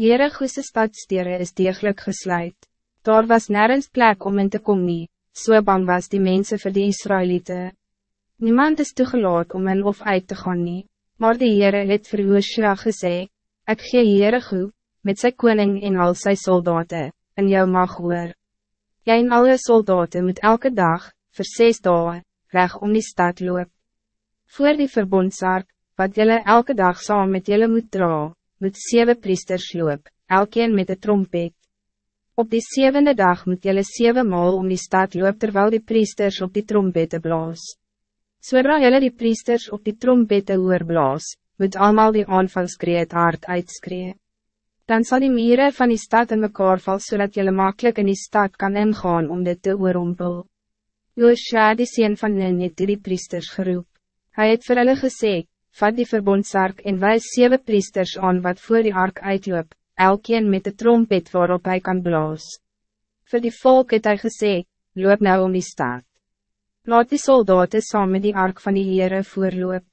Jerichoese stadsteren is degelijk gesluit. Daar was nergens plek om in te komen nie, so bang was die mensen voor die Israëlieten. Niemand is toegelaat om in of uit te gaan nie, maar die Heere het vir Hoosja gesê, Ek gee Jericho, met sy koning en al sy soldaten, in jou mag hoor. Jy en alle soldaten moet elke dag, voor zes dagen, reg om die stad loop. Voor die verbondsark, wat jullie elke dag saam met jullie moet dra, moet zeven priesters loop, elkeen met een trompet. Op die zevende dag moet jullie zeven maal om die stad loop terwijl die priesters op die trompette blaas. Zodra jullie die priesters op die trompette hoor blaas, moet allemaal die aanvalskreet hard uitskree. Dan zal die mieren van die stad in mekaar val zodat jullie makkelijk in die stad kan ingaan om dit te oorompel. Joshua die sien van Nun het die priesters geroep. Hij het vir hulle gesê, vat die verbondsark en wijs zeven priesters aan wat voor die ark uitloop, elkeen met de trompet waarop hij kan blaas. Voor die volk het hy gesê, loop nou om die staat. Laat die soldaten saam met die ark van die Heere voorloop.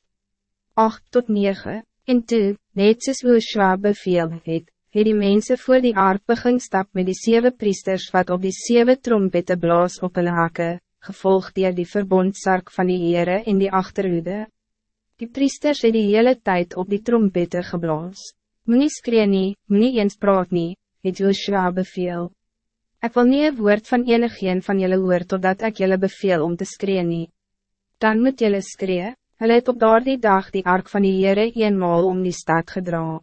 8 tot 9, en toe, net soos Joshua beveel het, het die mensen voor die ark begin stap met die zeven priesters wat op die zeven trompette blaas op hulle hakke, gevolgd dier die verbondsark van die Heere in die achterhoede. Die priesters het die hele tijd op die trompette geblaas. Moe skree nie, moe eens praat nie, het Joshua beveel. Ik wil nie een woord van enigeen van jullie hoor totdat ik jullie beveel om te skree nie. Dan moet jullie skree, hulle het op daardie dag die ark van die Heere eenmaal om die stad gedra.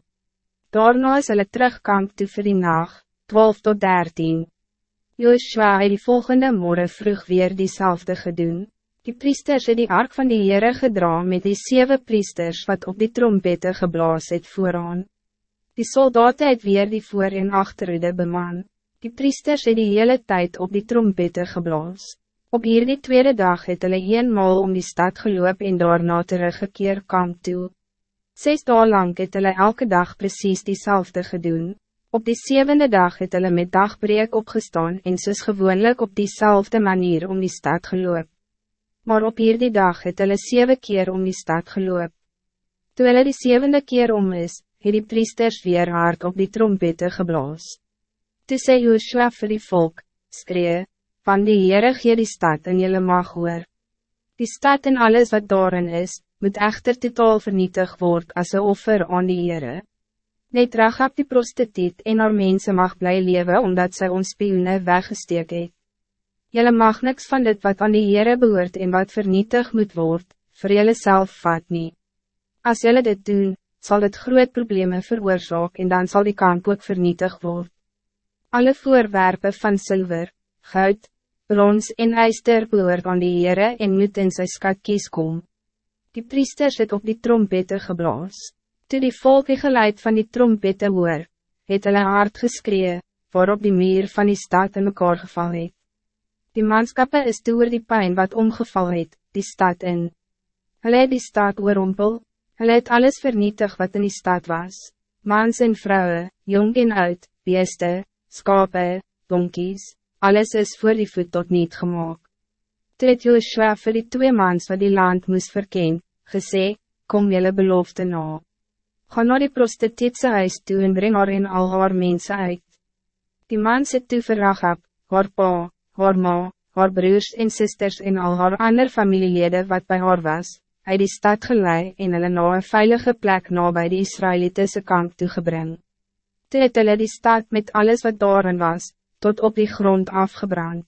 Daarna is hulle terugkamp toe vir die nacht, 12 tot 13. Joshua het die volgende morgen vroeg weer diezelfde gedoen. Die priesters het die ark van die Heere gedra met die zeven priesters wat op die trompette geblaas het vooraan. Die soldaten het weer die voor- en achterhoede beman. Die priesters het die hele tijd op die trompette geblaas. Op hierdie tweede dag het hulle eenmaal om die stad geloop en daarna teruggekeer kamp toe. Zes dagen lang het hulle elke dag precies diezelfde gedoen. Op die zevende dag het hulle met dagbreek opgestaan en soos gewoonlik op diezelfde manier om die stad geloop maar op hierdie dag het hulle zeven keer om die stad geloop. Toe hulle die zevende keer om is, het die priesters weer hard op die trompette geblaas. Toe sê Joshua vir die volk, skree, van die Heere gee die stad en jylle mag hoor. Die stad en alles wat daarin is, moet echter totaal vernietig word as een offer aan die Heere. Net Rachab die prostituut en haar mense mag bly lewe omdat sy ons spioene weggesteek het. Jelle mag niks van dit wat aan die Heere behoort en wat vernietig moet worden, voor jelle zelf vat nie. As jelle dit doen, zal het groot problemen veroorzaken en dan zal die kamp ook vernietig worden. Alle voorwerpen van zilver, goud, brons en ijster behoort aan die Heere en moet in sy skatkies kom. Die priesters het op die trompette geblaas. Toe die volk die geluid van die trompette hoor, het hulle hard geskree, waarop die meer van die stad in mekaar geval het. Die manskappe is door die pijn wat omgeval het, die stad in. Hulle het die stad oorompel, hulle het alles vernietig wat in die stad was. Mans en vrouwen, jong en oud, beeste, skape, donkies, alles is voor die voet tot niet gemaakt. Toe het Joshua vir die twee mans wat die land moest verken, gesê, kom jylle belofte na. Ga na die prostitutse huis toe en breng haar en al haar mense uit. Die mans het toe vir Rachab, haar pa, haar ma, haar broers en zusters en al haar ander familielede wat bij haar was, uit die stad gelei en hulle na een veilige plek na bij die Israëlitische kamp toegebring. Toe het hulle die stad met alles wat daarin was, tot op die grond afgebrand.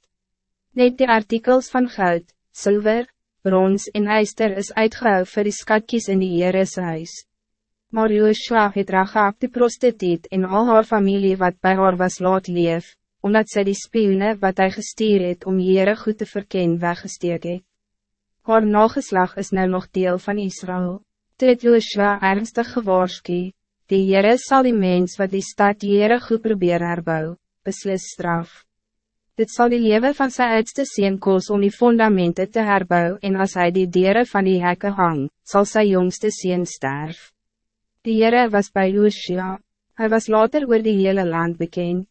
Net die artikels van goud, zilver, brons en ijster is uitgehou vir die skatkies in die Heeres huis. Maar Joshua het Rachab die prostituut en al haar familie wat bij haar was laat leef, omdat zij die spioene wat hij gestuur het om Jere goed te verkennen weggesteek het. Haar nageslag is nou nog deel van Israël. Toe het Joshua ernstig gewaarskie, die Jere zal die mens wat die stad Jere goed probeer herbou, beslis straf. Dit zal die leven van zijn uitste sien koos om die fundamenten te herbou en als hij die dieren van die hekken hang, zal zijn jongste sien sterf. Die Jere was bij Joshua, hij was later oor die hele land bekend.